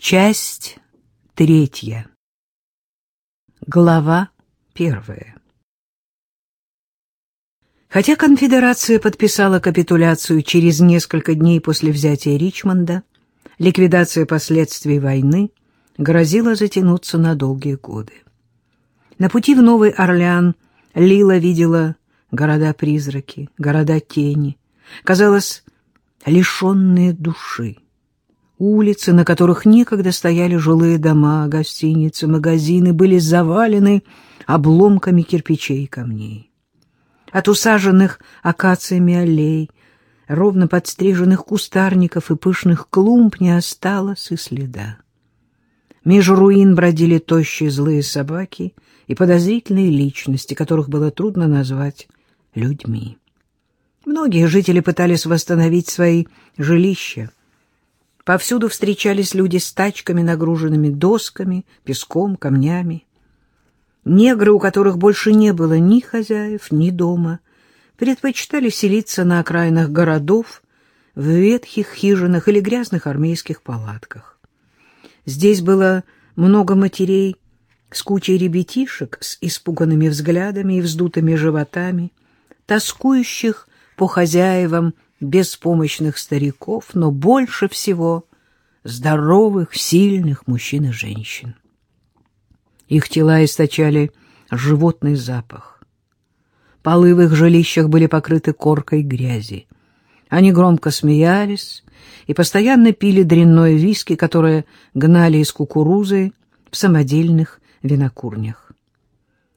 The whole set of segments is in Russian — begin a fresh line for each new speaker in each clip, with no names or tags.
Часть третья. Глава первая. Хотя конфедерация подписала капитуляцию через несколько дней после взятия Ричмонда, ликвидация последствий войны грозила затянуться на долгие годы. На пути в Новый Орлеан Лила видела города-призраки, города-тени, казалось, лишенные души Улицы, на которых некогда стояли жилые дома, гостиницы, магазины, были завалены обломками кирпичей и камней. От усаженных акациями аллей, ровно подстриженных кустарников и пышных клумб не осталось и следа. Меж руин бродили тощие злые собаки и подозрительные личности, которых было трудно назвать людьми. Многие жители пытались восстановить свои жилища, Повсюду встречались люди с тачками, нагруженными досками, песком, камнями. Негры, у которых больше не было ни хозяев, ни дома, предпочитали селиться на окраинах городов, в ветхих хижинах или грязных армейских палатках. Здесь было много матерей с кучей ребятишек, с испуганными взглядами и вздутыми животами, тоскующих по хозяевам беспомощных стариков, но больше всего здоровых, сильных мужчин и женщин. Их тела источали животный запах. Полы в их жилищах были покрыты коркой грязи. Они громко смеялись и постоянно пили дрянное виски, которое гнали из кукурузы в самодельных винокурнях.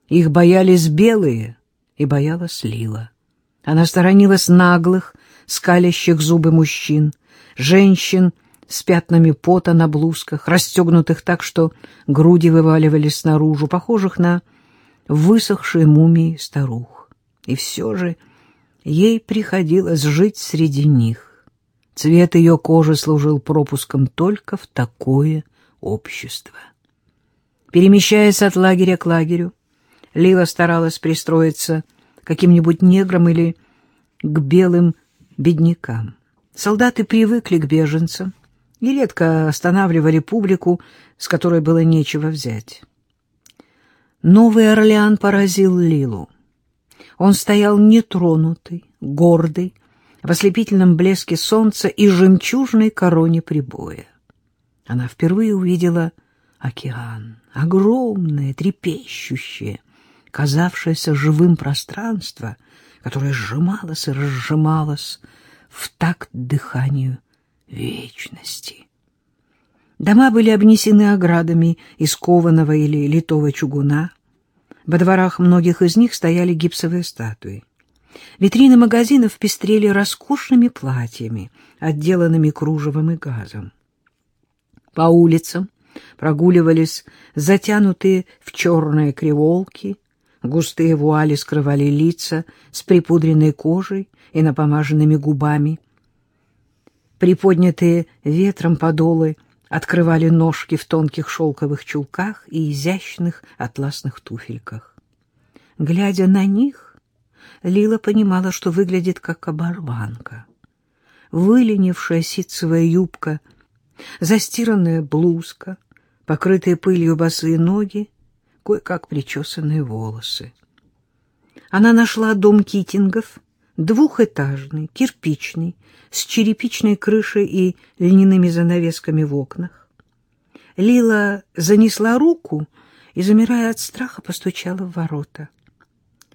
Их боялись белые, и боялась Лила. Она сторонилась наглых, скалящих зубы мужчин, женщин с пятнами пота на блузках, расстегнутых так, что груди вываливались наружу, похожих на высохшие мумии старух. И все же ей приходилось жить среди них. Цвет ее кожи служил пропуском только в такое общество. Перемещаясь от лагеря к лагерю, Лила старалась пристроиться каким-нибудь негром или к белым беднякам. Солдаты привыкли к беженцам и редко останавливали публику, с которой было нечего взять. Новый Орлеан поразил Лилу. Он стоял нетронутый, гордый, в ослепительном блеске солнца и жемчужной короне прибоя. Она впервые увидела океан, огромное, трепещущее, казавшееся живым пространство — которая сжималась и разжималась в такт дыханию вечности. Дома были обнесены оградами из кованого или литого чугуна. Во дворах многих из них стояли гипсовые статуи. Витрины магазинов пестрели роскошными платьями, отделанными кружевом и газом. По улицам прогуливались затянутые в черные криволки, Густые вуали скрывали лица с припудренной кожей и напомаженными губами. Приподнятые ветром подолы открывали ножки в тонких шелковых чулках и изящных атласных туфельках. Глядя на них, Лила понимала, что выглядит как оборванка. Выленившая ситцевая юбка, застиранная блузка, покрытые пылью босые ноги кое-как причесанные волосы. Она нашла дом Китингов, двухэтажный, кирпичный, с черепичной крышей и льняными занавесками в окнах. Лила занесла руку и, замирая от страха, постучала в ворота.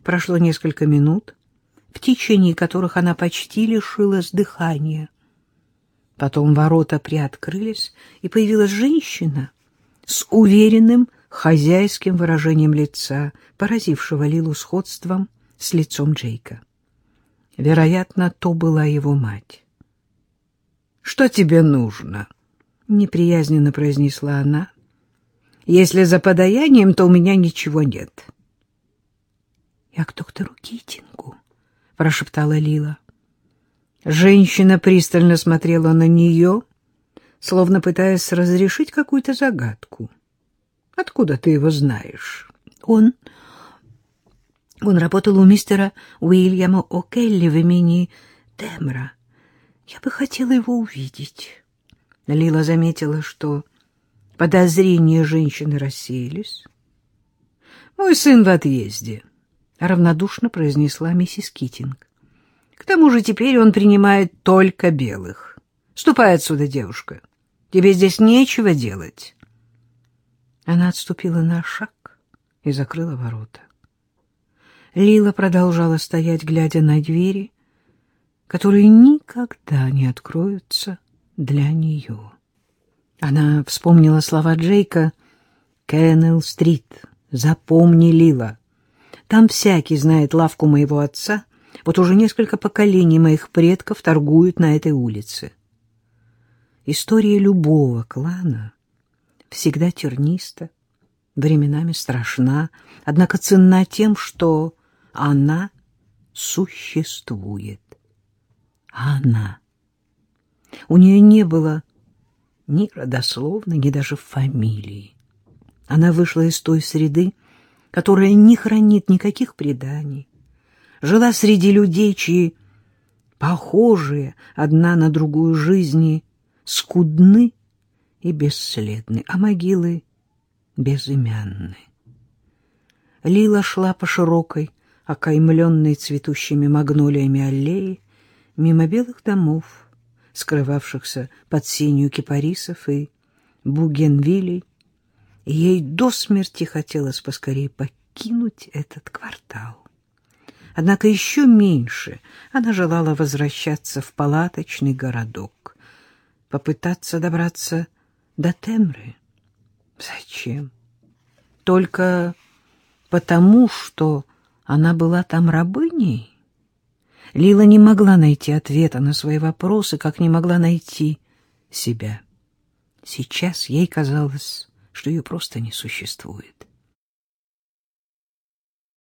Прошло несколько минут, в течение которых она почти лишилась дыхания. Потом ворота приоткрылись, и появилась женщина с уверенным, хозяйским выражением лица, поразившего Лилу сходством с лицом Джейка. Вероятно, то была его мать. «Что тебе нужно?» — неприязненно произнесла она. «Если за подаянием, то у меня ничего нет». «Я к доктору Китингу», — прошептала Лила. Женщина пристально смотрела на нее, словно пытаясь разрешить какую-то загадку. Откуда ты его знаешь? Он... Он работал у мистера Уильяма О'Келли в имени Темра. Я бы хотела его увидеть. Лила заметила, что Подозрения женщины рассеялись. «Мой сын в отъезде», — равнодушно произнесла миссис Китинг. «К тому же теперь он принимает только белых. Ступай отсюда, девушка. Тебе здесь нечего делать». Она отступила на шаг и закрыла ворота. Лила продолжала стоять, глядя на двери, которые никогда не откроются для нее. Она вспомнила слова Джейка «Кеннелл-стрит, запомни, Лила. Там всякий знает лавку моего отца, вот уже несколько поколений моих предков торгуют на этой улице». История любого клана всегда терниста, временами страшна, однако ценна тем, что она существует. Она. У нее не было ни родословной, ни даже фамилии. Она вышла из той среды, которая не хранит никаких преданий, жила среди людей, чьи похожие одна на другую жизни скудны и бесследны, а могилы безымянны. Лила шла по широкой, окаймленной цветущими магнолиями аллеи, мимо белых домов, скрывавшихся под сенью кипарисов и бугенвилей, ей до смерти хотелось поскорее покинуть этот квартал. Однако еще меньше она желала возвращаться в палаточный городок, попытаться добраться до Темры. Зачем? Только потому, что она была там рабыней? Лила не могла найти ответа на свои вопросы, как не могла найти себя. Сейчас ей казалось, что ее просто не существует.